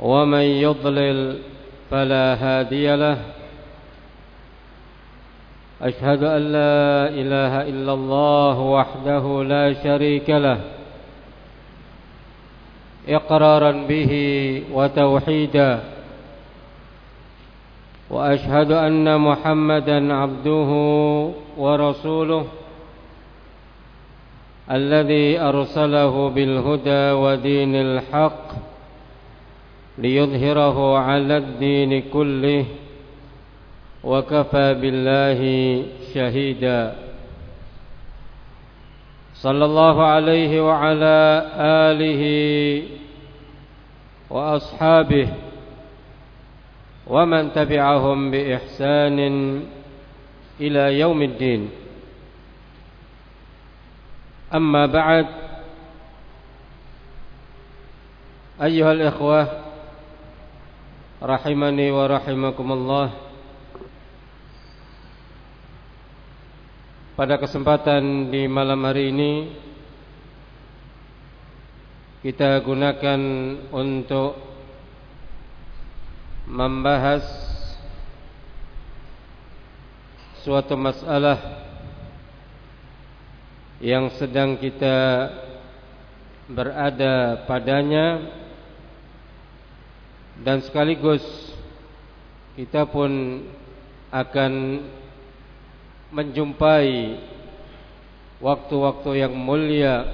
ومن يضلل فلا هادي له. أشهد أن لا إله إلا الله وحده لا شريك له. إقرارا به وتوحيدا. وأشهد أن محمدا عبده ورسوله الذي أرسله بالهدى ودين الحق ليظهره على الدين كله وكفى بالله شهيدا. صلى الله عليه وعلى آله وأصحابه ومن تبعهم بإحسان إلى يوم الدين. أما بعد أيها الإخوة rahimani wa rahimakumullah. Pada kesempatan di malam hari ini kita gunakan untuk membahas suatu masalah yang sedang kita berada padanya dan sekaligus kita pun akan menjumpai waktu-waktu yang mulia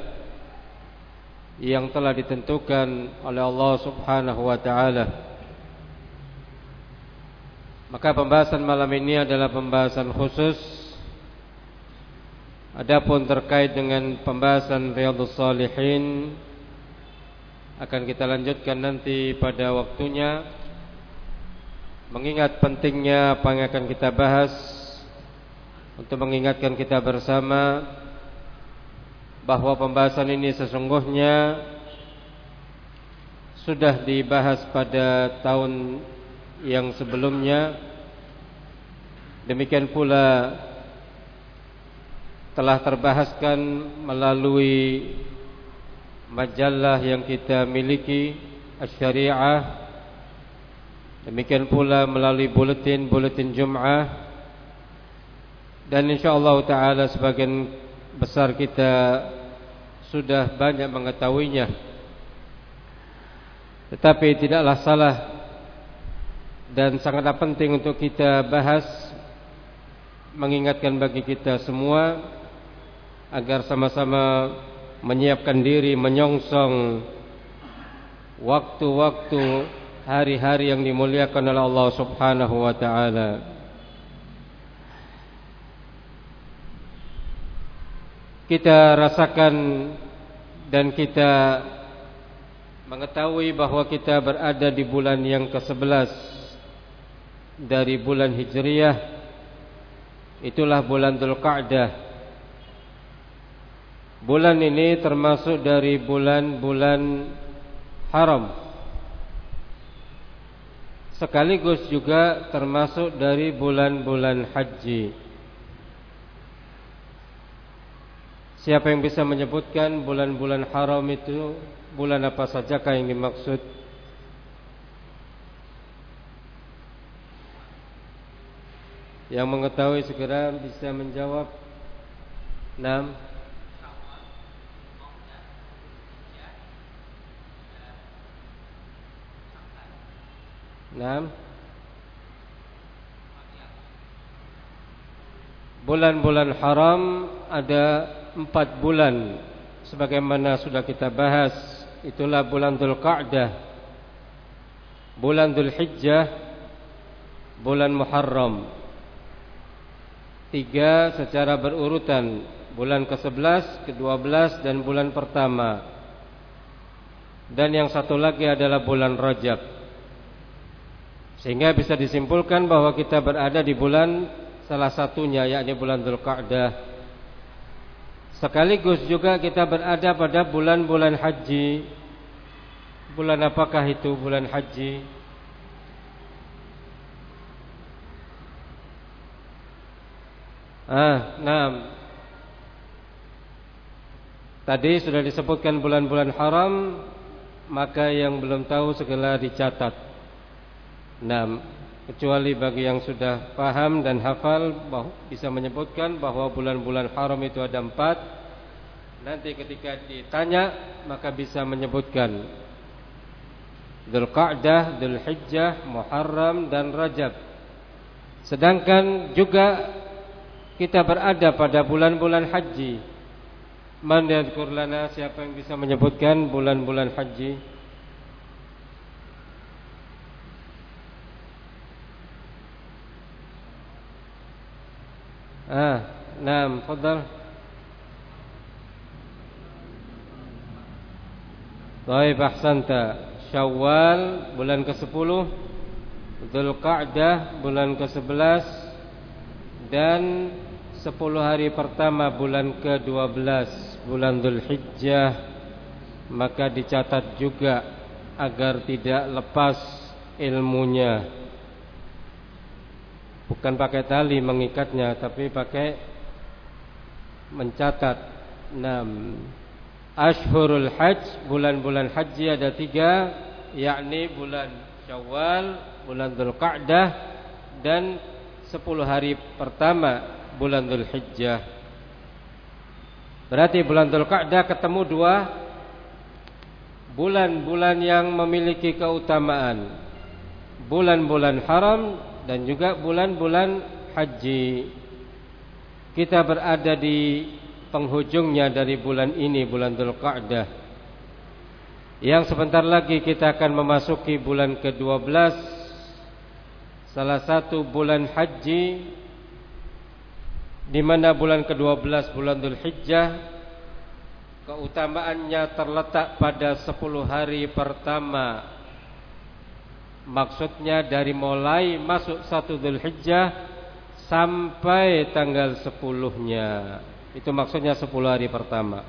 yang telah ditentukan oleh Allah Subhanahu wa taala. Maka pembahasan malam ini adalah pembahasan khusus Adapun terkait dengan pembahasan Riyadhus Shalihin akan kita lanjutkan nanti pada waktunya. Mengingat pentingnya apa yang akan kita bahas untuk mengingatkan kita bersama bahwa pembahasan ini sesungguhnya sudah dibahas pada tahun yang sebelumnya. Demikian pula telah terbahaskan melalui majalah yang kita miliki Asy-Syariah demikian pula melalui buletin-buletin Jumat dan insyaallah taala sebagian besar kita sudah banyak mengetahuinya. Tetapi tidaklah salah dan sangatlah penting untuk kita bahas mengingatkan bagi kita semua agar sama-sama menyiapkan diri menyongsong waktu-waktu hari-hari yang dimuliakan oleh Allah Subhanahu wa taala. Kita rasakan dan kita mengetahui bahwa kita berada di bulan yang ke-11 dari bulan Hijriah. Itulah bulan Dzulqa'dah Bulan ini termasuk dari bulan-bulan haram. Sekaligus juga termasuk dari bulan-bulan haji. Siapa yang bisa menyebutkan bulan-bulan haram itu? Bulan apa sajakah yang dimaksud? Yang mengetahui segera bisa menjawab. 6 Nah, bulan-bulan haram ada empat bulan. Sebagaimana sudah kita bahas itulah bulan Dzulqa'dah bulan Dzulhijjah bulan Muharram. Tiga secara berurutan bulan ke-11 ke-12 dan bulan pertama. Dan yang satu lagi adalah bulan Rajab. Sehingga bisa disimpulkan bahwa kita berada di bulan salah satunya yakni bulan Dzulqa'dah. Sekaligus juga kita berada pada bulan-bulan haji. Bulan apakah itu bulan haji? Ah, nah. Tadi sudah disebutkan bulan-bulan haram maka yang belum tahu segera dicatat. Nah, kecuali bagi yang sudah paham dan hafal bisa menyebutkan bahwa bulan-bulan haram itu ada empat. Nanti ketika ditanya maka bisa menyebutkan Dzulqa'dah, Dzulhijjah, Muharram dan Rajab. Sedangkan juga kita berada pada bulan-bulan haji Man yadhkur lana siapa yang bisa menyebutkan bulan-bulan haji? Ah, naam, fadal. Baik, ahsanta. Syawal bulan ke-10, Dzulqa'dah bulan ke-11 dan 10 hari pertama bulan ke-12 bulan Hijjah maka dicatat juga agar tidak lepas ilmunya bukan pakai tali mengikatnya tapi pakai mencatat enam Ashhurul Hajj bulan-bulan haji ada tiga yakni bulan Syawal, bulan Dzulqa'dah dan sepuluh hari pertama bulan Dzulhijjah. Berarti bulan Dzulqa'dah ketemu dua bulan-bulan yang memiliki keutamaan. Bulan-bulan haram dan juga bulan-bulan haji. Kita berada di penghujungnya dari bulan ini bulan Dzulqa'dah. Yang sebentar lagi kita akan memasuki bulan ke-12 salah satu bulan haji di mana bulan ke-12 bulan Dzulhijjah keutamaannya terletak pada 10 hari pertama. Maksudnya dari mulai masuk satu Dzulhijjah sampai tanggal 10-nya. Itu maksudnya 10 hari pertama.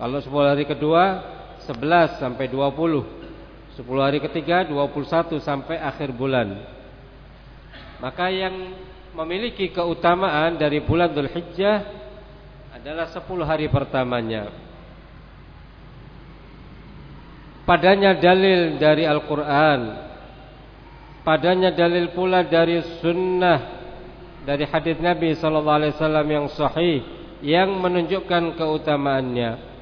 Kalau 10 hari kedua 11 sampai 20. 10 hari ketiga 21 sampai akhir bulan. Maka yang memiliki keutamaan dari bulan Dhul Hijjah adalah 10 hari pertamanya. Padanya dalil dari Al-Quran. Padanya dalil pula dari sunnah. Dari hadis Nabi SAW yang sahih Yang menunjukkan keutamaannya.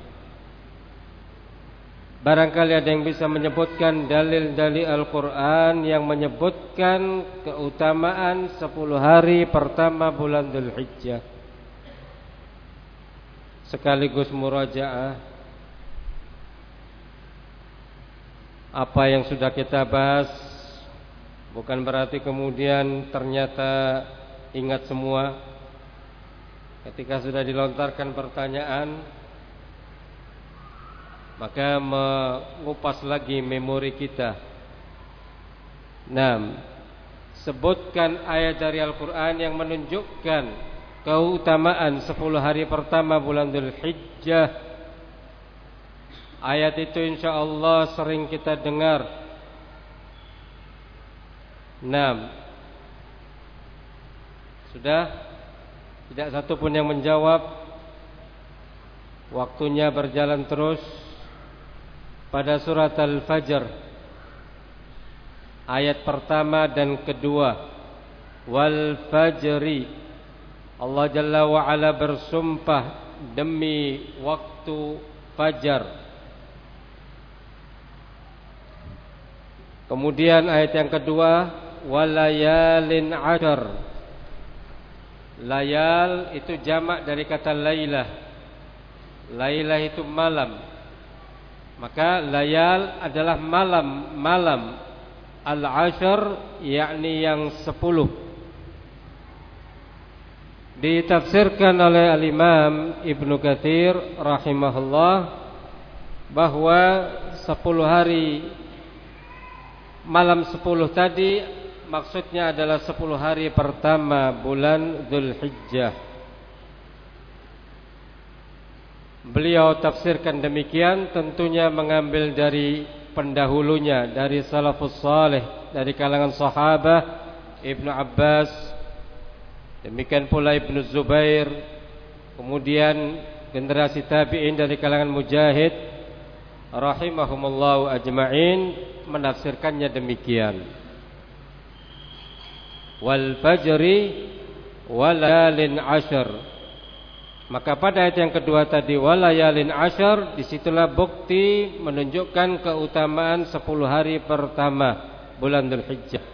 Barangkali ada yang bisa menyebutkan dalil-dalil Al-Quran yang menyebutkan keutamaan 10 hari pertama bulan Dhul Hijjah. Sekaligus murajaah apa yang sudah kita bahas bukan berarti kemudian ternyata ingat semua ketika sudah dilontarkan pertanyaan maka mengupas lagi memori kita. Nah, sebutkan ayat dari Al-Quran yang menunjukkan keutamaan 10 hari pertama bulan Dhul Hijjah. Ayat itu insya Allah sering kita dengar. Nah, sudah? Tidak satu pun yang menjawab. Waktunya berjalan terus. Pada surat Al-Fajr ayat pertama dan kedua. Wal fajri. Allah Jalla wa ala bersumpah demi waktu fajar Kemudian ayat yang kedua walayalin ashar Layal itu jamak dari kata lailah Lailah itu malam. Maka layal adalah malam-malam al-ashar yakni yang sepuluh. Ditafsirkan oleh al-Imam Ibnu Katsir rahimahullah bahwa 10 hari malam 10 tadi maksudnya adalah 10 hari pertama bulan Dzulhijjah. Beliau tafsirkan demikian tentunya mengambil dari pendahulunya dari salafus saleh dari kalangan sahabat Ibnu Abbas demikian pula Ibnu Zubair kemudian generasi tabi'in dari kalangan Mujahid rahimahumullah ajma'in menafsirkannya demikian. Wal fajri walalin ashar maka pada ayat yang kedua tadi walayalin ashar di situlah bukti menunjukkan keutamaan 10 hari pertama bulan Dzulhijjah.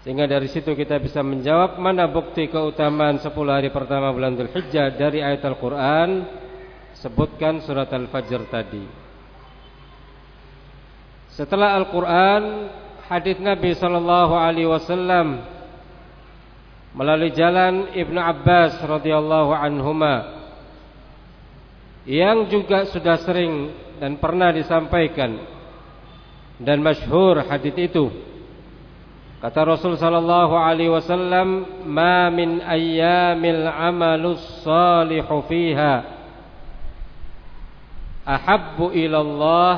Sehingga dari situ kita bisa menjawab mana bukti keutamaan 10 hari pertama bulan Dzulhijjah dari ayat Al-Qur'an. Sebutkan surat Al-Fajr tadi setelah Al-Quran, hadis Nabi Sallallahu Alaihi Wasallam melalui jalan Ibnu Abbas radhiyallahu anhuma yang juga sudah sering dan pernah disampaikan dan masyhur hadis itu. Kata Rasul sallallahu alaihi wasallam, "Ma min ayyamil amalus salihu fiha ahabbu ila Allah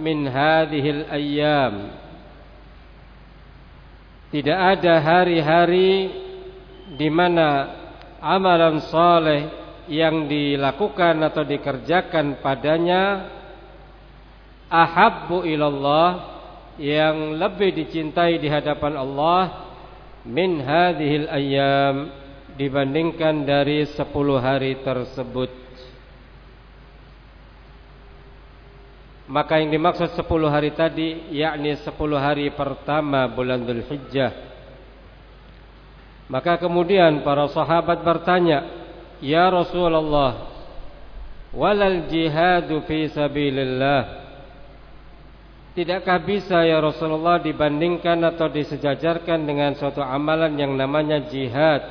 min hadhil ayyam. Tidak ada hari-hari di mana amalan saleh yang dilakukan atau dikerjakan padanya ahabbu ilallah yang lebih dicintai di hadapan Allah min hadhil ayyam dibandingkan dari 10 hari tersebut Maka yang dimaksud 10 hari tadi yakni 10 hari pertama bulan Dzulhijjah. Maka kemudian para sahabat bertanya, "Ya Rasulullah, walal jihadu fi sabilillah?" Tidakkah bisa ya Rasulullah dibandingkan atau disejajarkan dengan suatu amalan yang namanya jihad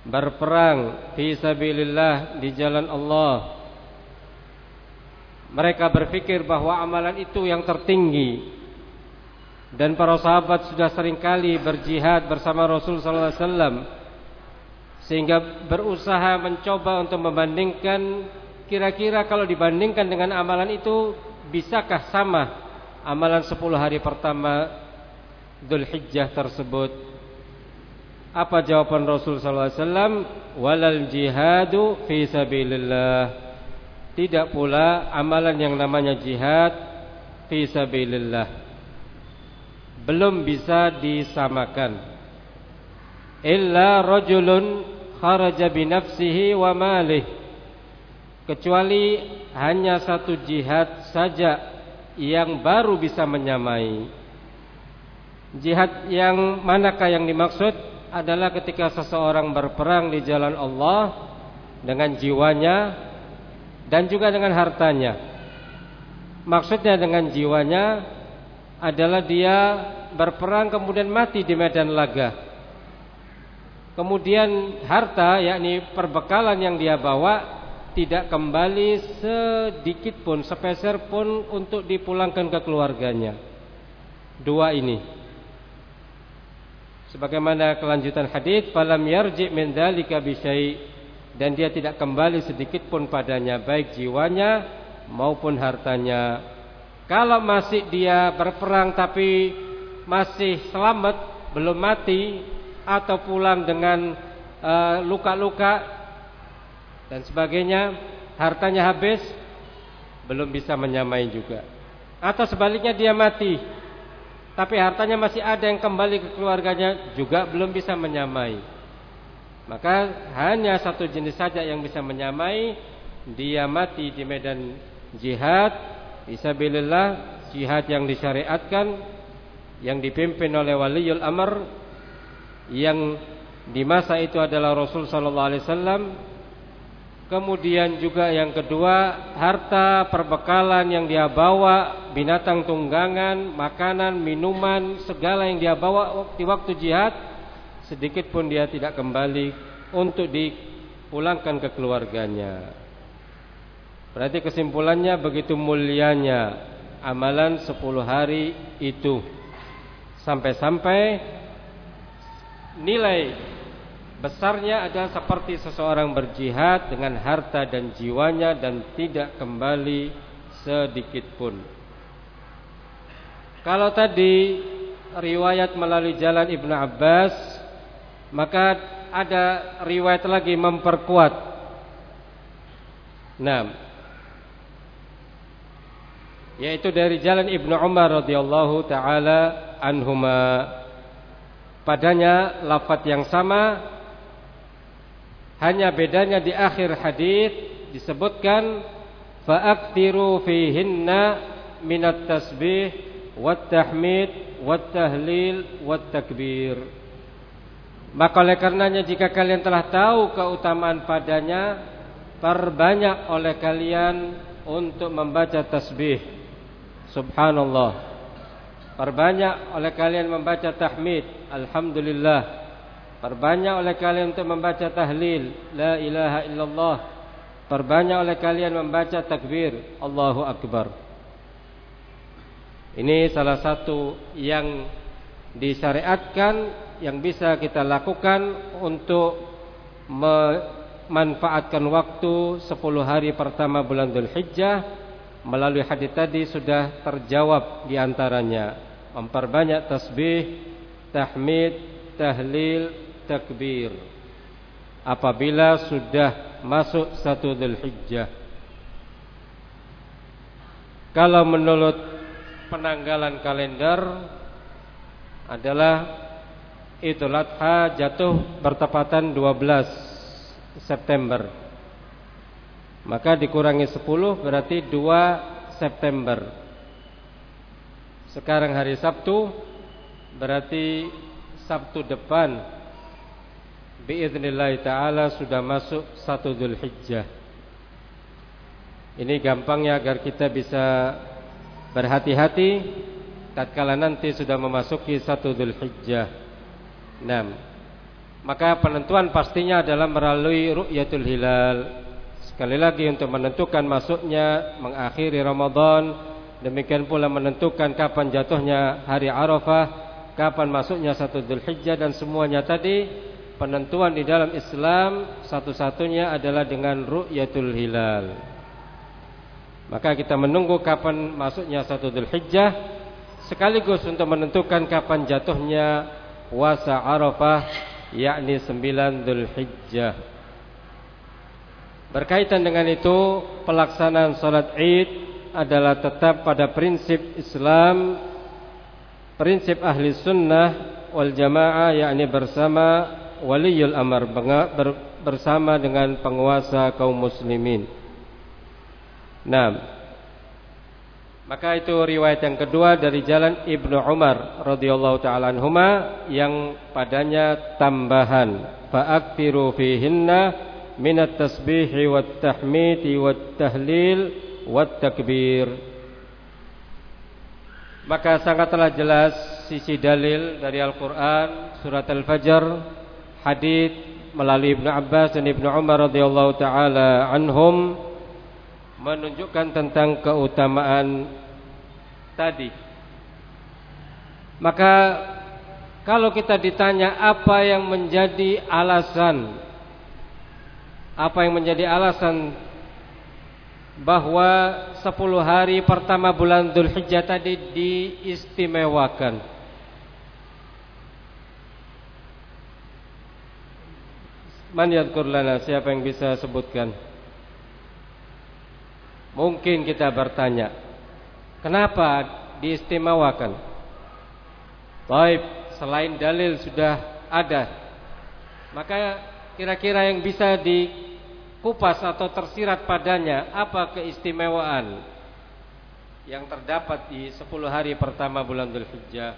Berperang fi sabilillah di jalan Allah mereka berpikir bahwa amalan itu yang tertinggi. Dan para sahabat sudah sering kali berjihad bersama Rasul sallallahu alaihi sehingga berusaha mencoba untuk membandingkan kira-kira kalau dibandingkan dengan amalan itu bisakah sama amalan 10 hari pertama Dzulhijjah tersebut? Apa jawaban Rasul sallallahu alaihi wasallam? Walal jihadu fi sabilillah tidak pula amalan yang namanya jihad fi sabilillah. Belum bisa disamakan. Illa rajulun kharaja bi nafsihi wa malih. Kecuali hanya satu jihad saja yang baru bisa menyamai. Jihad yang manakah yang dimaksud? Adalah ketika seseorang berperang di jalan Allah dengan jiwanya dan juga dengan hartanya. Maksudnya dengan jiwanya adalah dia berperang kemudian mati di medan laga. Kemudian harta yakni perbekalan yang dia bawa tidak kembali sedikit pun sepeser pun untuk dipulangkan ke keluarganya. Dua ini. Sebagaimana kelanjutan hadis, falam yarji min dzalika bi dan dia tidak kembali sedikit pun padanya baik jiwanya maupun hartanya. Kalau masih dia berperang tapi masih selamat, belum mati atau pulang dengan eh, luka-luka uh, dan sebagainya, hartanya habis, belum bisa menyamai juga. Atau sebaliknya dia mati, tapi hartanya masih ada yang kembali ke keluarganya juga belum bisa menyamai. Maka hanya satu jenis saja yang bisa menyamai. Dia mati di medan jihad. Isabilillah jihad yang disyariatkan yang dipimpin oleh waliul amr yang di masa itu adalah Rasul sallallahu alaihi wasallam. Kemudian juga yang kedua harta perbekalan yang dia bawa binatang tunggangan, makanan, minuman, segala yang dia bawa di waktu jihad sedikit pun dia tidak kembali untuk dipulangkan ke keluarganya. Berarti kesimpulannya begitu mulianya amalan 10 hari itu. Sampai-sampai nilai besarnya adalah seperti seseorang berjihad dengan harta dan jiwanya dan tidak kembali sedikit pun. Kalau tadi riwayat melalui jalan Ibnu Abbas, maka ada riwayat lagi memperkuat. Nah, yaitu dari jalan Ibnu Umar radhiyallahu taala anhuma. Padanya lafaz yang sama hanya bedanya di akhir hadis disebutkan fa'aktiru fihinna minat tasbih wat tahmid wat tahlil wat takbir maka oleh karenanya jika kalian telah tahu keutamaan padanya perbanyak oleh kalian untuk membaca tasbih. Subhanallah. Perbanyak oleh kalian membaca tahmid. Alhamdulillah. Perbanyak oleh kalian untuk membaca tahlil. La ilaha illallah. Perbanyak oleh kalian membaca takbir. Allahu Akbar. Ini salah satu yang disyariatkan Yang bisa kita lakukan untuk Memanfaatkan waktu 10 hari pertama bulan Dhul Hijjah Melalui hadis tadi sudah terjawab di antaranya Memperbanyak tasbih, tahmid, tahlil, takbir Apabila sudah masuk satu Dzulhijjah. Kalau menurut penanggalan kalender adalah Idul Adha jatuh bertepatan 12 September. Maka dikurangi 10 berarti 2 September. Sekarang hari Sabtu berarti Sabtu depan biiznillah taala sudah masuk satu Dzulhijjah. Ini gampangnya agar kita bisa berhati-hati tatkala nanti sudah memasuki satu Dzulhijjah. 6. Maka penentuan pastinya adalah melalui ru'yatul hilal. Sekali lagi untuk menentukan masuknya mengakhiri Ramadan, demikian pula menentukan kapan jatuhnya hari Arafah, kapan masuknya satu Dzulhijjah dan semuanya tadi penentuan di dalam Islam satu-satunya adalah dengan ru'yatul hilal. Maka kita menunggu kapan masuknya satu Dzulhijjah sekaligus untuk menentukan kapan jatuhnya puasa Arafah yakni 9 Dzulhijjah. Berkaitan dengan itu, pelaksanaan salat Id adalah tetap pada prinsip Islam, prinsip ahli sunnah wal jamaah yakni bersama waliyul amr bersama dengan penguasa kaum muslimin. Nah, maka itu riwayat yang kedua dari jalan Ibnu Umar radhiyallahu taala anhuma yang padanya tambahan fa'aktiru fihinna minat tasbih wat tahmid wat tahlil wat takbir. Maka sangatlah jelas sisi dalil dari Al-Qur'an surat Al-Fajr hadis melalui Ibnu Abbas dan Ibnu Umar radhiyallahu taala anhum menunjukkan tentang keutamaan tadi. Maka kalau kita ditanya apa yang menjadi alasan apa yang menjadi alasan bahwa 10 hari pertama bulan Dzulhijjah tadi diistimewakan Man yadkur lana siapa yang bisa sebutkan? Mungkin kita bertanya, kenapa diistimewakan? Baik, selain dalil sudah ada. Maka kira-kira yang bisa dikupas atau tersirat padanya apa keistimewaan yang terdapat di 10 hari pertama bulan Dzulhijjah?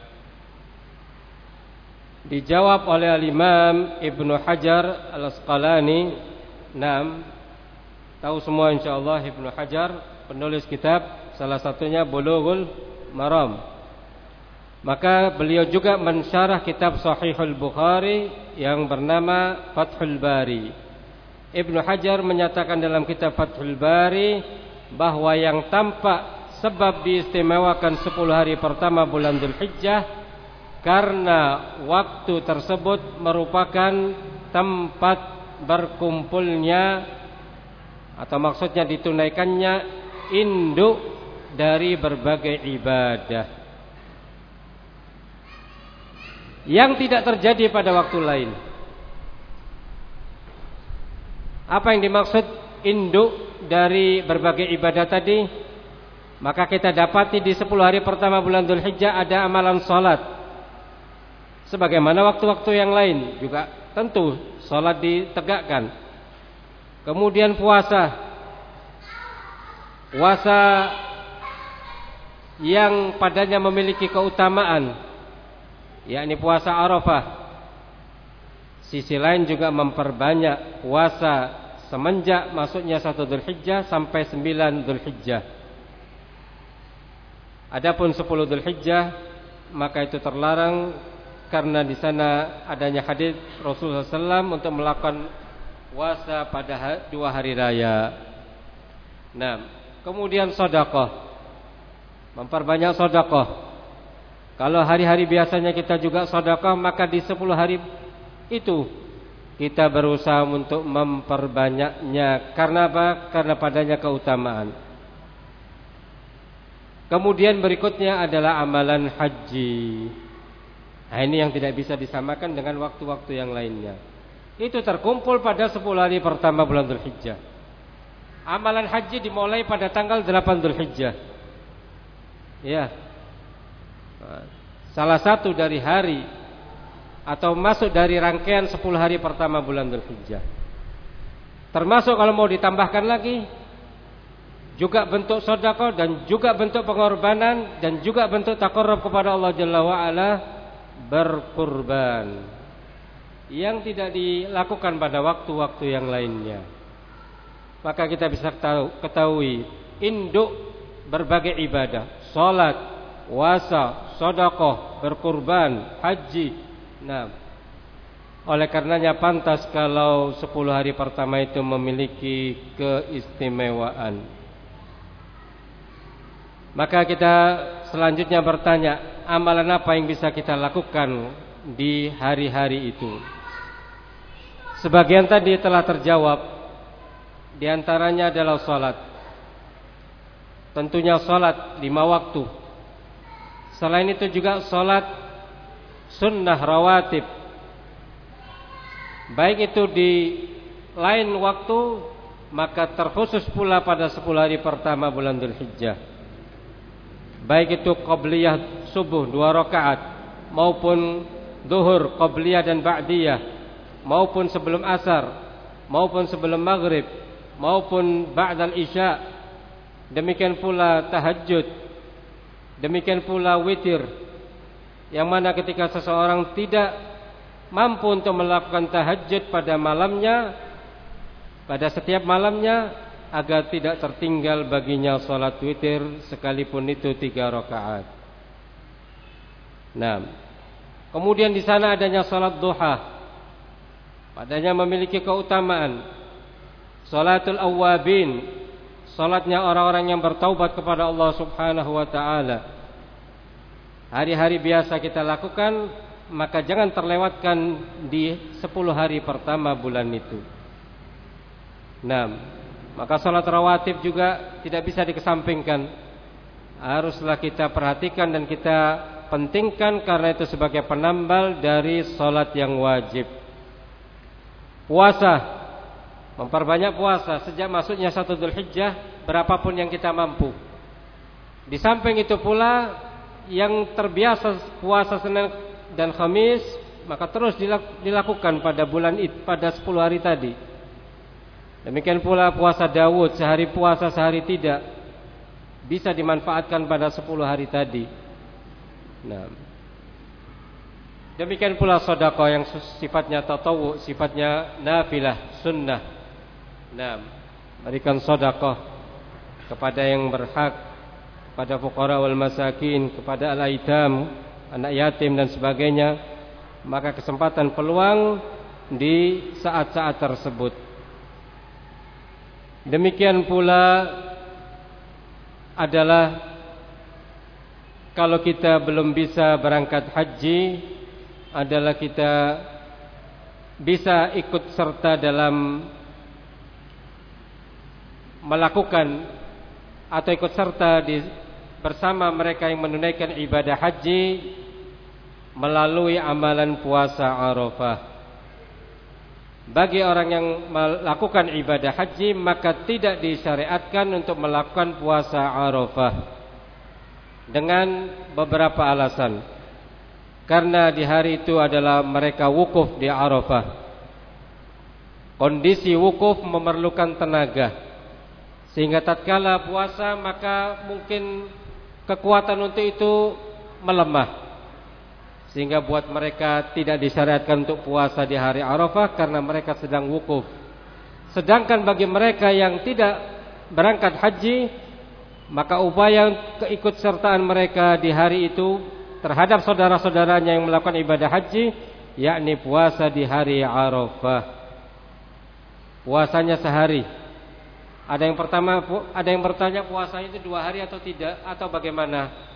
Dijawab oleh Al-Imam Ibnu Hajar Al-Asqalani Nam Tahu semua insyaAllah Ibnu Hajar Penulis kitab Salah satunya Bulughul Maram. Maka beliau juga mensyarah kitab Sahihul Bukhari Yang bernama Fathul Bari. Ibnu Hajar menyatakan dalam kitab Fathul Bari bahwa yang tampak sebab diistimewakan 10 hari pertama bulan Dzulhijjah karena waktu tersebut merupakan tempat berkumpulnya atau maksudnya ditunaikannya induk dari berbagai ibadah yang tidak terjadi pada waktu lain. Apa yang dimaksud induk dari berbagai ibadah tadi? Maka kita dapati di 10 hari pertama bulan Dhul Hijjah ada amalan salat. Sebagaimana waktu-waktu yang lain juga tentu salat ditegakkan. Kemudian puasa. Puasa yang padanya memiliki keutamaan yakni puasa Arafah. Sisi lain juga memperbanyak puasa semenjak masuknya satu Dzulhijjah sampai sembilan Dzulhijjah. Adapun 10 Dzulhijjah maka itu terlarang karena di sana adanya hadis Rasulullah SAW untuk melakukan puasa pada dua hari raya. Nah, kemudian sodakoh, memperbanyak sodakoh. Kalau hari-hari biasanya kita juga sodakoh, maka di 10 hari itu kita berusaha untuk memperbanyaknya. Karena apa? Karena padanya keutamaan. Kemudian berikutnya adalah amalan haji. Nah, ini yang tidak bisa disamakan dengan waktu-waktu yang lainnya. Itu terkumpul pada 10 hari pertama bulan Dzulhijjah. Amalan haji dimulai pada tanggal 8 Dzulhijjah. Ya. Salah satu dari hari atau masuk dari rangkaian 10 hari pertama bulan Dzulhijjah. Termasuk kalau mau ditambahkan lagi juga bentuk sodako dan juga bentuk pengorbanan dan juga bentuk takarrub kepada Allah Jalla wa'ala berkurban yang tidak dilakukan pada waktu-waktu yang lainnya. Maka kita bisa ketahui induk berbagai ibadah. Salat wasa sodako berkurban haji. Nah oleh karenanya pantas kalau 10 hari pertama itu memiliki keistimewaan. Maka kita selanjutnya bertanya, amalan apa yang bisa kita lakukan di hari-hari itu? Sebagian tadi telah terjawab. Di antaranya adalah salat. Tentunya salat lima waktu. Selain itu juga salat sunnah rawatib. Baik itu di lain waktu maka terkhusus pula pada 10 hari pertama bulan Dzulhijjah baik itu qabliyah subuh dua rakaat maupun duhur qabliyah dan ba'diyah maupun sebelum asar maupun sebelum maghrib maupun ba'dal isya. Demikian pula tahajud demikian pula witir yang mana ketika seseorang tidak mampu untuk melakukan tahajud pada malamnya pada setiap malamnya agar tidak tertinggal baginya sholat witir sekalipun itu tiga rakaat. Nah, kemudian di sana adanya sholat duha, padanya memiliki keutamaan. Sholatul awabin, sholatnya orang-orang yang bertaubat kepada Allah Subhanahu Wa Taala. Hari-hari biasa kita lakukan, maka jangan terlewatkan di 10 hari pertama bulan itu. Nah, maka salat rawatib juga tidak bisa dikesampingkan. Haruslah kita perhatikan dan kita pentingkan karena itu sebagai penambal dari salat yang wajib. Puasa Memperbanyak puasa sejak masuknya satu Dzulhijjah berapapun yang kita mampu. Di samping itu pula yang terbiasa puasa Senin dan Kamis maka terus dilakukan pada bulan pada 10 hari tadi. Demikian pula puasa Dawud sehari puasa sehari tidak bisa dimanfaatkan pada 10 hari tadi. Nah. Demikian pula sedekah yang sifatnya tatawu, sifatnya nafilah, sunnah. Nah, berikan sedekah kepada yang berhak, kepada fuqara wal masakin, kepada al-aitam, anak yatim dan sebagainya, maka kesempatan peluang di saat-saat tersebut Demikian pula adalah kalau kita belum bisa berangkat haji adalah kita bisa ikut serta dalam melakukan atau ikut serta di bersama mereka yang menunaikan ibadah haji melalui amalan puasa Arafah. Bagi orang yang melakukan ibadah haji maka tidak disyariatkan untuk melakukan puasa Arafah dengan beberapa alasan. Karena di hari itu adalah mereka wukuf di Arafah. Kondisi wukuf memerlukan tenaga. Sehingga tatkala puasa maka mungkin kekuatan untuk itu melemah. Sehingga buat mereka tidak disyariatkan untuk puasa di hari Arafah karena mereka sedang wukuf. Sedangkan bagi mereka yang tidak berangkat haji, maka upaya keikutsertaan mereka di hari itu terhadap saudara-saudaranya yang melakukan ibadah haji, yakni puasa di hari Arafah. Puasanya sehari. Ada yang pertama, ada yang bertanya puasa itu dua hari atau tidak atau bagaimana?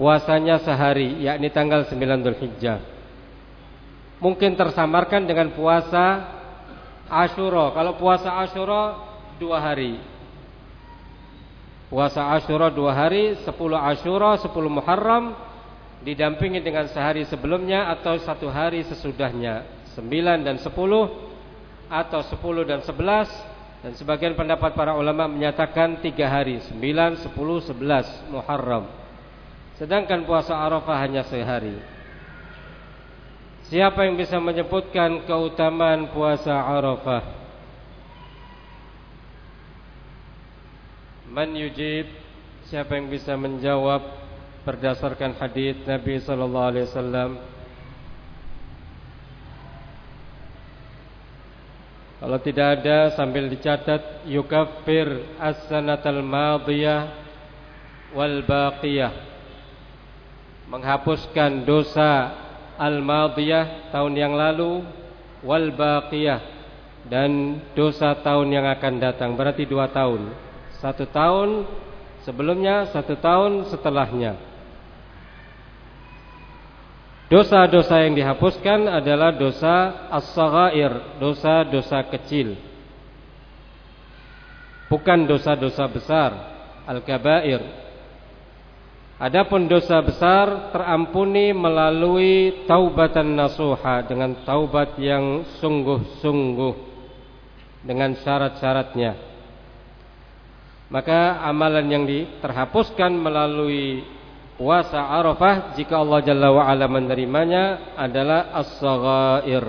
puasanya sehari yakni tanggal 9 Dzulhijjah. Mungkin tersamarkan dengan puasa Asyura. Kalau puasa Asyura dua hari. Puasa Asyura dua hari, 10 Asyura, 10 Muharram didampingi dengan sehari sebelumnya atau satu hari sesudahnya. 9 dan 10 atau 10 dan 11 dan sebagian pendapat para ulama menyatakan tiga hari 9, 10, 11 Muharram Sedangkan puasa Arafah hanya sehari. Siapa yang bisa menyebutkan keutamaan puasa Arafah? Man yujib? Siapa yang bisa menjawab berdasarkan hadis Nabi sallallahu alaihi wasallam? Kalau tidak ada sambil dicatat yukaffir as-sanatal madiyah wal baqiyah. Menghapuskan dosa al-madiyah tahun yang lalu wal baqiyah dan dosa tahun yang akan datang. Berarti dua tahun. Satu tahun sebelumnya satu tahun setelahnya dosa-dosa yang dihapuskan adalah dosa as-saghair dosa-dosa kecil bukan dosa-dosa besar al-kabair Adapun dosa besar terampuni melalui taubatan nasuha dengan taubat yang sungguh-sungguh dengan syarat-syaratnya. Maka amalan yang terhapuskan melalui puasa Arafah jika Allah Jalla wa ala menerimanya adalah as-saghair.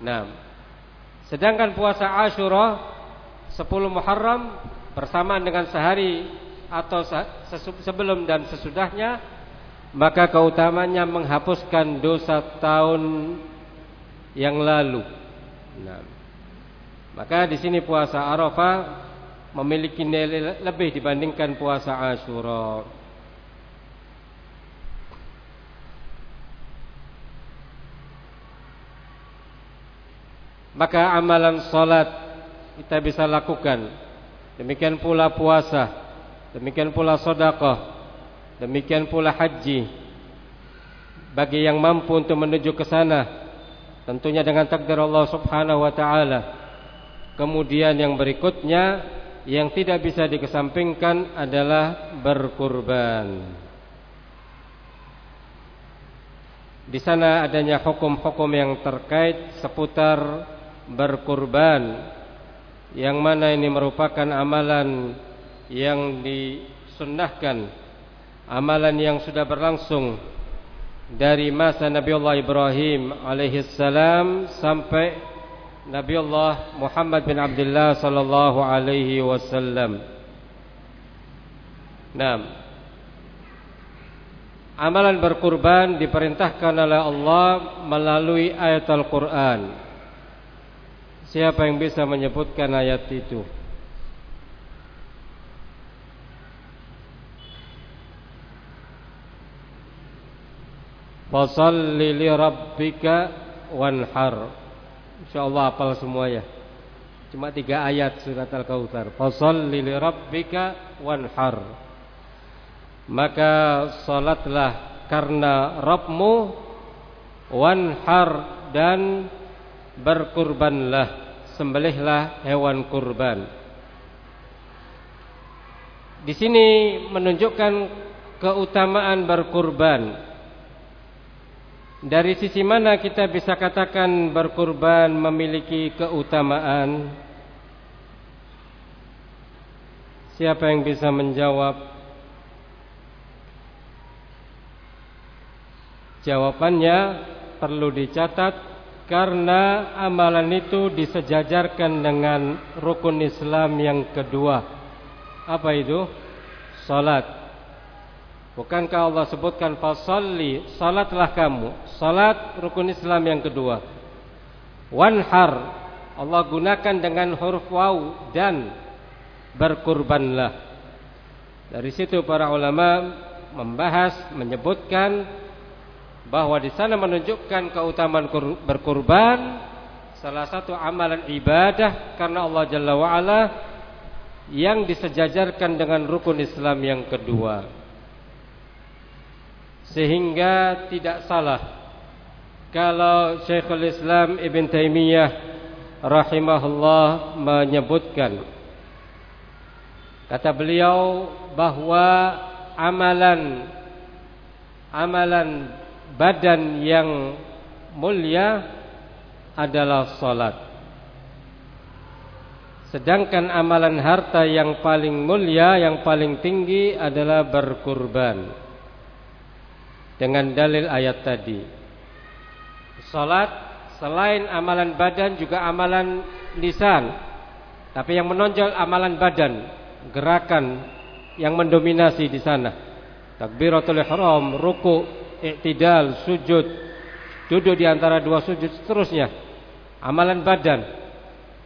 Nah, sedangkan puasa Asyura 10 Muharram bersamaan dengan sehari atau sebelum dan sesudahnya maka keutamanya menghapuskan dosa tahun yang lalu. Nah, maka di sini puasa Arafah memiliki nilai lebih dibandingkan puasa Ashura. Maka amalan salat kita bisa lakukan. Demikian pula puasa Demikian pula sedekah, demikian pula haji. Bagi yang mampu untuk menuju ke sana, tentunya dengan takdir Allah Subhanahu wa taala. Kemudian yang berikutnya yang tidak bisa dikesampingkan adalah berkurban. Di sana adanya hukum-hukum yang terkait seputar berkurban yang mana ini merupakan amalan yang disunnahkan amalan yang sudah berlangsung dari masa Nabi Allah Ibrahim alaihi salam sampai Nabi Allah Muhammad bin Abdullah sallallahu alaihi wasallam. Naam. Amalan berkurban diperintahkan oleh Allah melalui ayat Al-Qur'an. Siapa yang bisa menyebutkan ayat itu? Fasalli li rabbika wanhar. Insyaallah hafal semuanya. Cuma tiga ayat surat Al-Kautsar. Fasholli li rabbika wanhar. Maka salatlah karena Rabbmu wanhar dan berkurbanlah, sembelihlah hewan kurban. Di sini menunjukkan keutamaan berkurban. Dari sisi mana kita bisa katakan berkurban memiliki keutamaan? Siapa yang bisa menjawab? Jawabannya perlu dicatat karena amalan itu disejajarkan dengan rukun Islam yang kedua. Apa itu? Salat. Bukankah Allah sebutkan fasalli, salatlah kamu. Salat rukun Islam yang kedua. Wanhar, Allah gunakan dengan huruf waw dan berkurbanlah. Dari situ para ulama membahas, menyebutkan bahwa di sana menunjukkan keutamaan berkurban salah satu amalan ibadah karena Allah Jalla wa ala yang disejajarkan dengan rukun Islam yang kedua. Sehingga tidak salah kalau Syekhul Islam Ibn Taimiyah rahimahullah menyebutkan kata beliau bahwa amalan amalan badan yang mulia adalah salat sedangkan amalan harta yang paling mulia yang paling tinggi adalah berkurban dengan dalil ayat tadi. Salat selain amalan badan juga amalan lisan. Tapi yang menonjol amalan badan, gerakan yang mendominasi di sana. Takbiratul ihram, ruku, i'tidal, sujud, duduk di antara dua sujud seterusnya. Amalan badan.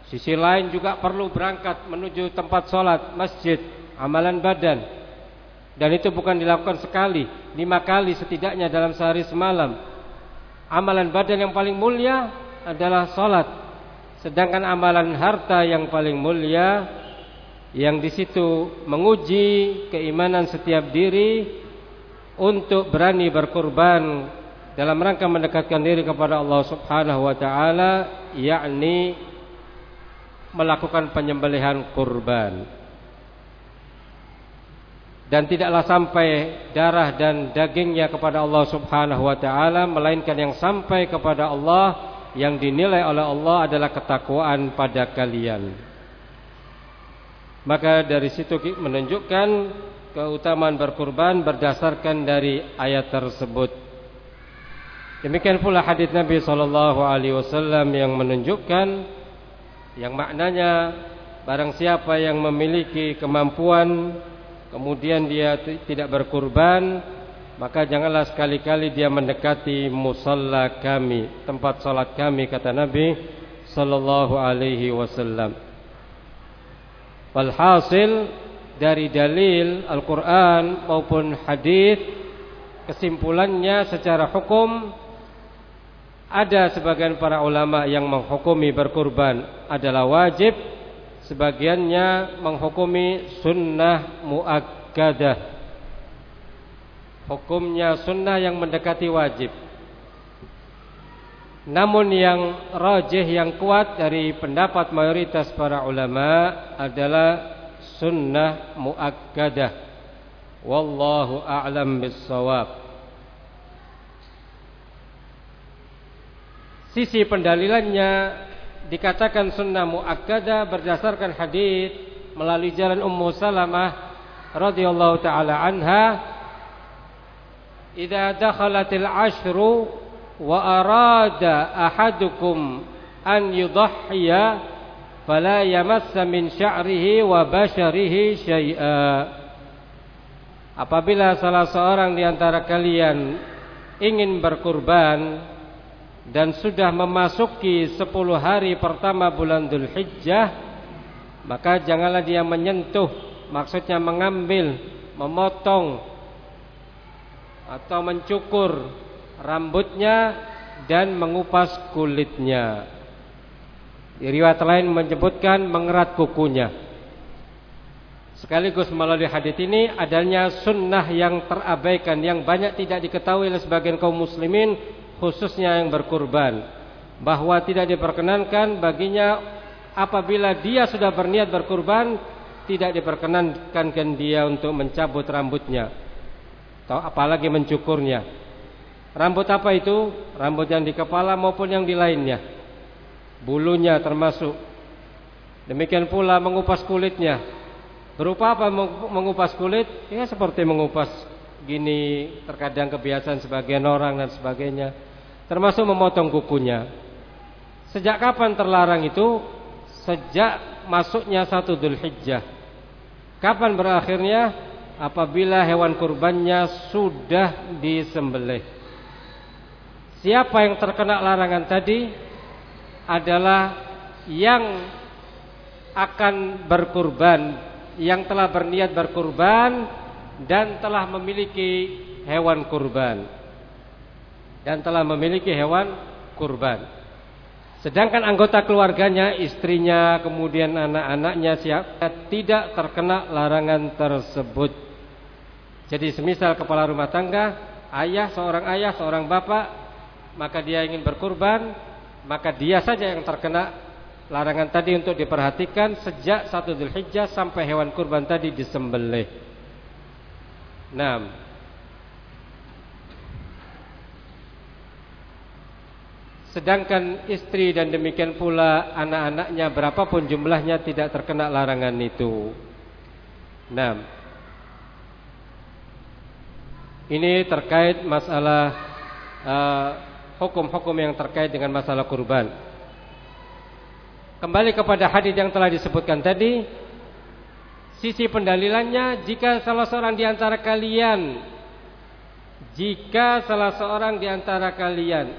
Sisi lain juga perlu berangkat menuju tempat sholat masjid, amalan badan. Dan itu bukan dilakukan sekali, lima kali setidaknya dalam sehari semalam. Amalan badan yang paling mulia adalah salat. Sedangkan amalan harta yang paling mulia yang di situ menguji keimanan setiap diri untuk berani berkorban dalam rangka mendekatkan diri kepada Allah Subhanahu wa taala yakni melakukan penyembelihan kurban dan tidaklah sampai darah dan dagingnya kepada Allah Subhanahu wa taala melainkan yang sampai kepada Allah yang dinilai oleh Allah adalah ketakwaan pada kalian. Maka dari situ menunjukkan keutamaan berkurban berdasarkan dari ayat tersebut. Demikian pula hadis Nabi sallallahu alaihi wasallam yang menunjukkan yang maknanya barang siapa yang memiliki kemampuan kemudian dia tidak berkurban maka janganlah sekali-kali dia mendekati musalla kami tempat salat kami kata Nabi sallallahu alaihi wasallam walhasil dari dalil Al-Qur'an maupun hadis kesimpulannya secara hukum ada sebagian para ulama yang menghukumi berkurban adalah wajib sebagiannya menghukumi sunnah muakkadah. Hukumnya sunnah yang mendekati wajib. Namun yang rajih yang kuat dari pendapat mayoritas para ulama adalah sunnah muakkadah. Wallahu a'lam bissawab. Sisi pendalilannya dikatakan sunnah muakkada berdasarkan hadis melalui jalan Ummu Salamah radhiyallahu taala anha idza dakhalatil ashru wa arada ahadukum an yudhhiya fala yamassa min sya'rihi wa apabila salah seorang di antara kalian ingin berkurban dan sudah memasuki 10 hari pertama bulan Dhul Hijjah maka janganlah dia menyentuh maksudnya mengambil memotong atau mencukur rambutnya dan mengupas kulitnya riwayat lain menyebutkan mengerat kukunya. Sekaligus melalui hadis ini adanya sunnah yang terabaikan yang banyak tidak diketahui oleh sebagian kaum muslimin khususnya yang berkurban bahwa tidak diperkenankan baginya apabila dia sudah berniat berkurban tidak diperkenankan dia untuk mencabut rambutnya atau apalagi mencukurnya. Rambut apa itu? Rambut yang di kepala maupun yang di lainnya. Bulunya termasuk. Demikian pula mengupas kulitnya. Berupa apa mengupas kulit? Ya seperti mengupas gini terkadang kebiasaan sebagian orang dan sebagainya. Termasuk memotong kukunya. Sejak kapan terlarang itu? Sejak masuknya satu Dhul Hijjah. Kapan berakhirnya? Apabila hewan kurbannya sudah disembelih. Siapa yang terkena larangan tadi adalah yang akan berkurban, yang telah berniat berkurban dan telah memiliki hewan kurban. Dan telah memiliki hewan kurban. Sedangkan anggota keluarganya, istrinya, kemudian anak-anaknya siapa tidak terkena larangan tersebut. Jadi semisal kepala rumah tangga, ayah, seorang ayah, seorang bapak, maka dia ingin berkurban, maka dia saja yang terkena larangan tadi untuk diperhatikan sejak satu Dzulhijjah sampai hewan kurban tadi disembelih. Nah, Sedangkan istri dan demikian pula anak-anaknya berapapun jumlahnya tidak terkena larangan itu. Nah, ini terkait masalah uh, hukum-hukum yang terkait dengan masalah kurban. Kembali kepada hadis yang telah disebutkan tadi, sisi pendalilannya jika salah seorang di antara kalian jika salah seorang di antara kalian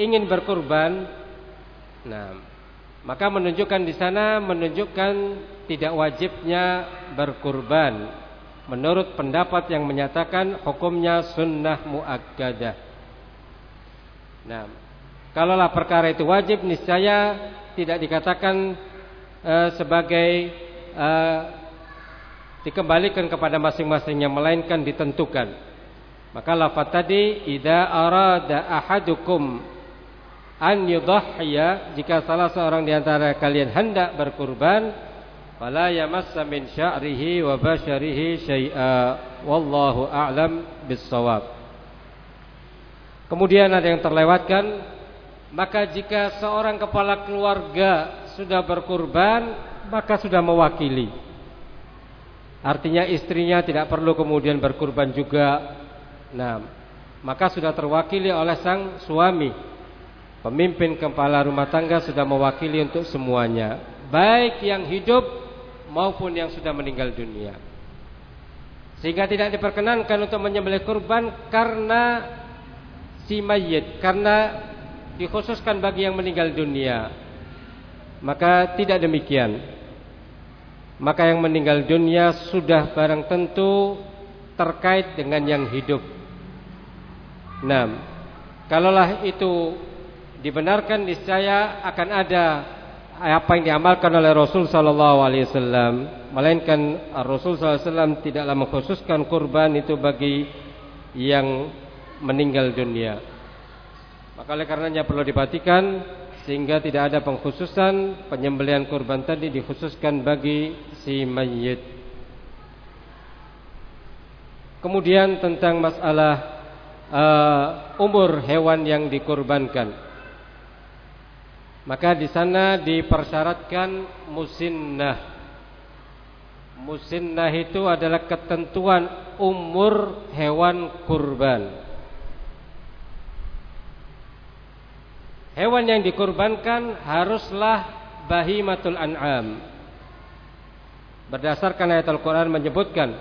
ingin berkurban, nah, maka menunjukkan di sana menunjukkan tidak wajibnya berkurban menurut pendapat yang menyatakan hukumnya sunnah muakkadah. Nah, kalaulah perkara itu wajib niscaya tidak dikatakan uh, sebagai uh, dikembalikan kepada masing-masingnya melainkan ditentukan. Maka lafaz tadi idza arada ahadukum an yudhhiya jika salah seorang di antara kalian hendak berkurban fala yamassa min sya'rihi wa basharihi syai'a. Wallahu a'lam bissawab Kemudian ada yang terlewatkan maka jika seorang kepala keluarga sudah berkurban maka sudah mewakili. Artinya istrinya tidak perlu kemudian berkurban juga. Nah, maka sudah terwakili oleh sang suami. Pemimpin kepala rumah tangga sudah mewakili untuk semuanya, baik yang hidup maupun yang sudah meninggal dunia. Sehingga tidak diperkenankan untuk menyembelih kurban karena si mayit, karena dikhususkan bagi yang meninggal dunia. Maka tidak demikian. Maka yang meninggal dunia sudah barang tentu terkait dengan yang hidup. Nah, kalaulah itu dibenarkan niscaya akan ada apa yang diamalkan oleh Rasul sallallahu alaihi wasallam melainkan Rasul sallallahu alaihi wasallam tidaklah mengkhususkan kurban itu bagi yang meninggal dunia. Maka oleh karenanya perlu diperhatikan sehingga tidak ada pengkhususan penyembelihan kurban tadi dikhususkan bagi si mayit. Kemudian tentang masalah uh, umur hewan yang dikurbankan. Maka di sana dipersyaratkan musinnah. Musinnah itu adalah ketentuan umur hewan kurban. Hewan yang dikurbankan haruslah bahimatul an'am. Berdasarkan ayat Al-Quran menyebutkan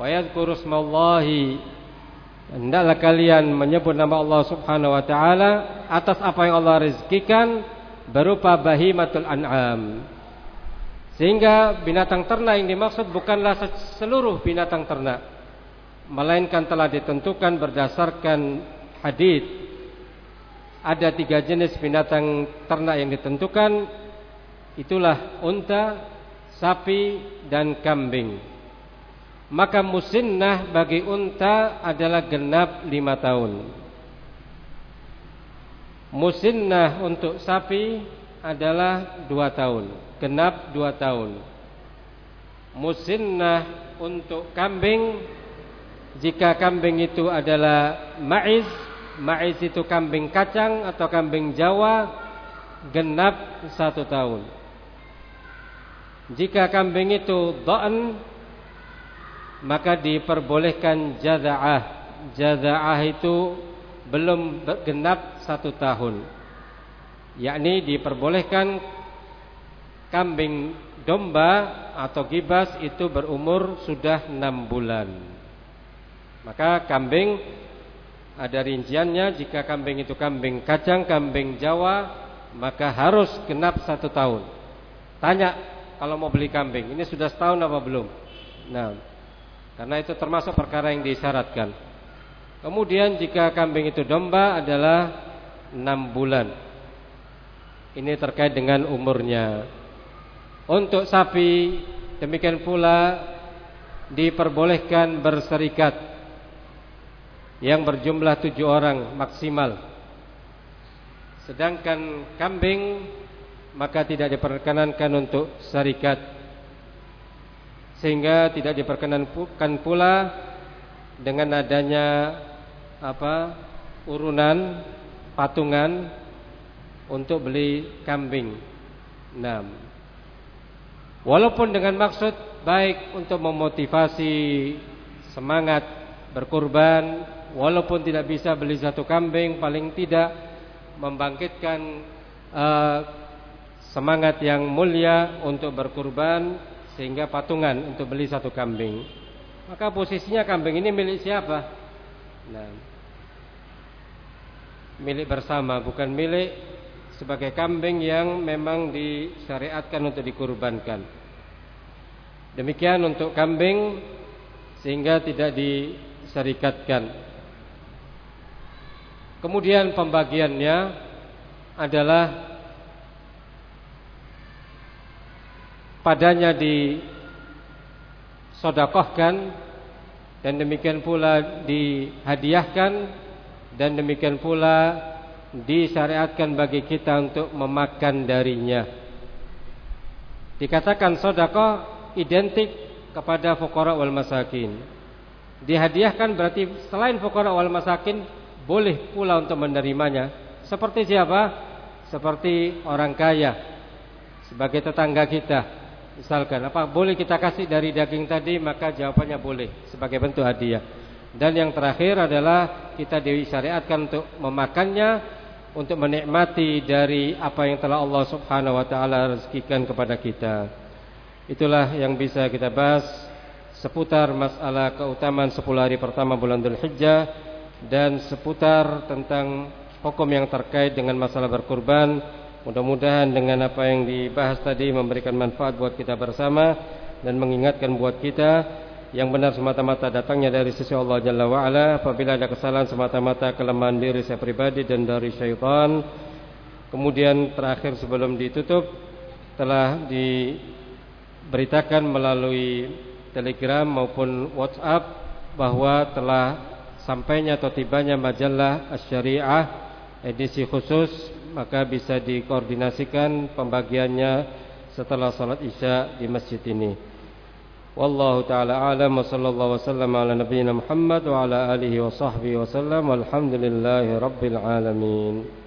wa yadhkuru Hendaklah kalian menyebut nama Allah Subhanahu wa taala atas apa yang Allah rezekikan berupa bahimatul an'am. Sehingga binatang ternak yang dimaksud bukanlah seluruh binatang ternak, melainkan telah ditentukan berdasarkan hadis ada tiga jenis binatang ternak yang ditentukan itulah unta, sapi dan kambing. Maka musinnah bagi unta adalah genap lima tahun. Musinnah untuk sapi adalah dua tahun, genap dua tahun. Musinnah untuk kambing jika kambing itu adalah ma'iz Ma'iz itu kambing kacang atau kambing Jawa Genap satu tahun. Jika kambing itu do'an Maka diperbolehkan jaza'ah. Jaza'ah itu belum genap satu tahun. Yakni diperbolehkan Kambing domba atau gibas itu berumur sudah enam bulan. Maka kambing ada rinciannya Jika kambing itu kambing kacang, kambing jawa Maka harus genap satu tahun. Tanya kalau mau beli kambing Ini sudah setahun apa belum? Nah Karena itu termasuk perkara yang disyaratkan. Kemudian jika kambing itu domba adalah enam bulan. Ini terkait dengan umurnya. Untuk sapi demikian pula diperbolehkan berserikat yang berjumlah tujuh orang maksimal. Sedangkan kambing maka tidak diperkenankan untuk serikat sehingga tidak diperkenankan pula dengan adanya apa urunan patungan untuk beli kambing. Nah, Walaupun dengan maksud baik untuk memotivasi semangat berkurban, walaupun tidak bisa beli satu kambing, paling tidak membangkitkan uh, semangat yang mulia untuk berkurban sehingga patungan untuk beli satu kambing. Maka posisinya kambing ini milik siapa? Nah, milik bersama, bukan milik sebagai kambing yang memang disyariatkan untuk dikurbankan. Demikian untuk kambing sehingga tidak disyarikatkan. Kemudian pembagiannya adalah padanya disodakohkan dan demikian pula dihadiahkan dan demikian pula disyariatkan bagi kita untuk memakan darinya. Dikatakan sodako identik kepada fukara wal masakin. Dihadiahkan berarti selain fukara wal masakin boleh pula untuk menerimanya. Seperti siapa? Seperti orang kaya sebagai tetangga kita. Misalkan, apa boleh kita kasih dari daging tadi? Maka jawabannya boleh sebagai bentuk hadiah. Dan yang terakhir adalah kita disyariatkan untuk memakannya untuk menikmati dari apa yang telah Allah Subhanahu wa taala rezekikan kepada kita. Itulah yang bisa kita bahas seputar masalah keutamaan 10 hari pertama bulan Dzulhijjah dan seputar tentang hukum yang terkait dengan masalah berkurban. Mudah-mudahan dengan apa yang dibahas tadi memberikan manfaat buat kita bersama dan mengingatkan buat kita yang benar semata-mata datangnya dari sisi Allah Jalla wa'ala apabila ada kesalahan semata-mata kelemahan diri saya pribadi dan dari syaitan kemudian terakhir sebelum ditutup telah diberitakan melalui telegram maupun whatsapp bahwa telah sampainya atau tibanya majalah Asy-Syariah edisi khusus maka bisa dikoordinasikan pembagiannya setelah salat Isya di masjid ini. Wallahu taala alam wa sallallahu wasallam ala nabiyyina Muhammad wa ala alihi wa sahbihi wasallam walhamdulillahi rabbil alamin.